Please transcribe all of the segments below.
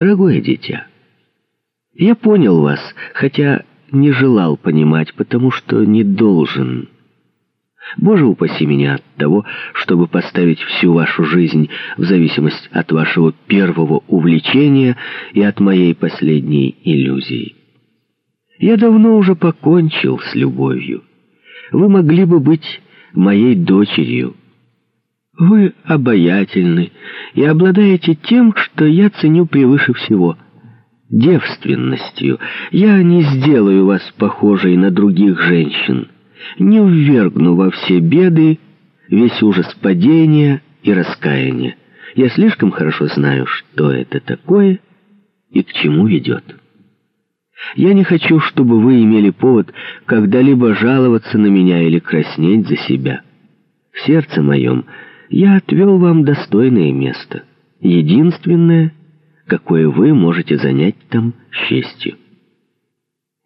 Дорогое дитя, я понял вас, хотя не желал понимать, потому что не должен. Боже упаси меня от того, чтобы поставить всю вашу жизнь в зависимость от вашего первого увлечения и от моей последней иллюзии. Я давно уже покончил с любовью. Вы могли бы быть моей дочерью. Вы обаятельны и обладаете тем, что я ценю превыше всего — девственностью. Я не сделаю вас похожей на других женщин, не ввергну во все беды весь ужас падения и раскаяния. Я слишком хорошо знаю, что это такое и к чему ведет. Я не хочу, чтобы вы имели повод когда-либо жаловаться на меня или краснеть за себя. В сердце моем — я отвел вам достойное место, единственное, какое вы можете занять там с честью.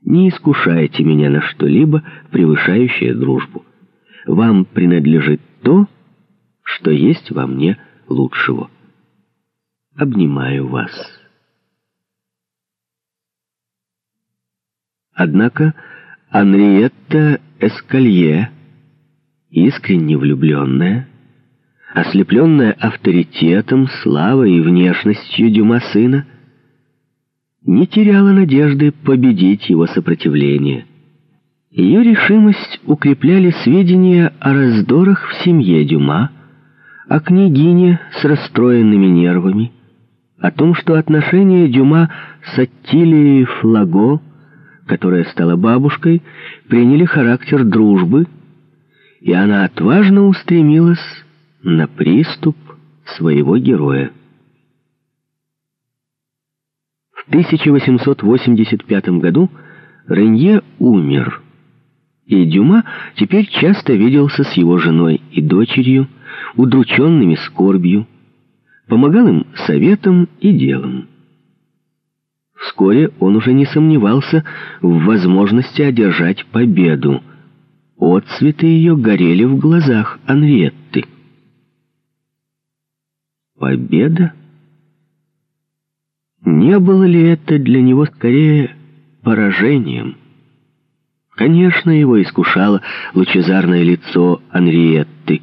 Не искушайте меня на что-либо, превышающее дружбу. Вам принадлежит то, что есть во мне лучшего. Обнимаю вас. Однако Анриетта Эскалье, искренне влюбленная, ослепленная авторитетом, славой и внешностью Дюма сына, не теряла надежды победить его сопротивление. Ее решимость укрепляли сведения о раздорах в семье Дюма, о княгине с расстроенными нервами, о том, что отношения Дюма с Аттилией Флаго, которая стала бабушкой, приняли характер дружбы, и она отважно устремилась на приступ своего героя. В 1885 году Ренье умер, и Дюма теперь часто виделся с его женой и дочерью, удрученными скорбью, помогал им советом и делом. Вскоре он уже не сомневался в возможности одержать победу. Отцветы ее горели в глазах Анриетты. Победа? Не было ли это для него скорее поражением? Конечно, его искушало лучезарное лицо Анриетты,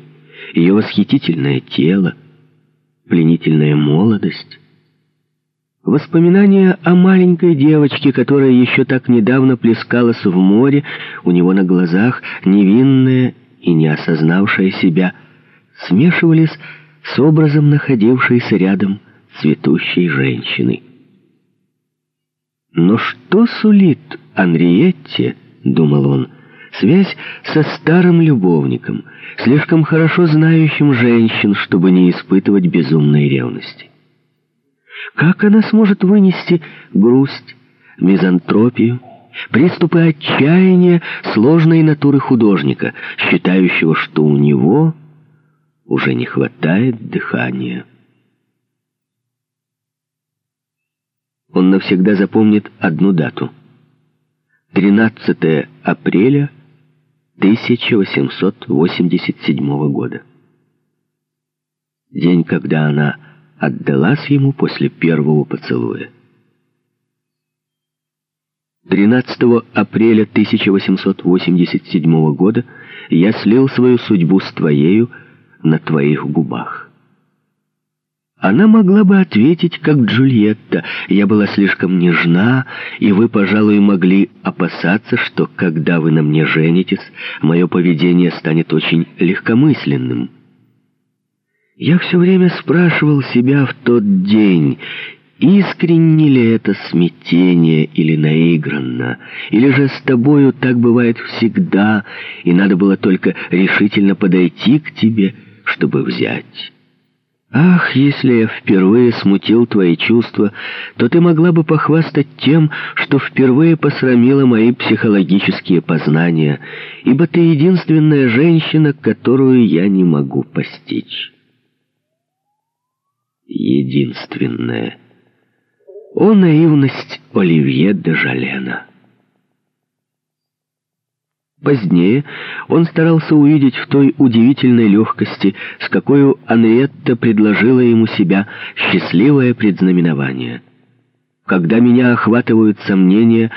ее восхитительное тело, пленительная молодость. Воспоминания о маленькой девочке, которая еще так недавно плескалась в море, у него на глазах, невинная и не осознавшая себя, смешивались с образом находившейся рядом цветущей женщины. «Но что сулит Анриетте, — думал он, — связь со старым любовником, слишком хорошо знающим женщин, чтобы не испытывать безумной ревности? Как она сможет вынести грусть, мизантропию, приступы отчаяния сложной натуры художника, считающего, что у него уже не хватает дыхания. Он навсегда запомнит одну дату. 13 апреля 1887 года. День, когда она отдалась ему после первого поцелуя. 13 апреля 1887 года я слил свою судьбу с твоею, на твоих губах. Она могла бы ответить, как Джульетта, «Я была слишком нежна, и вы, пожалуй, могли опасаться, что, когда вы на мне женитесь, мое поведение станет очень легкомысленным». Я все время спрашивал себя в тот день, Искренне ли это смятение или наигранно, или же с тобою так бывает всегда, и надо было только решительно подойти к тебе — чтобы взять. Ах, если я впервые смутил твои чувства, то ты могла бы похвастать тем, что впервые посрамила мои психологические познания, ибо ты единственная женщина, которую я не могу постичь. Единственная. О, наивность Оливье де Жалена! Позднее он старался увидеть в той удивительной легкости, с какой Анриетта предложила ему себя счастливое предзнаменование. Когда меня охватывают сомнения,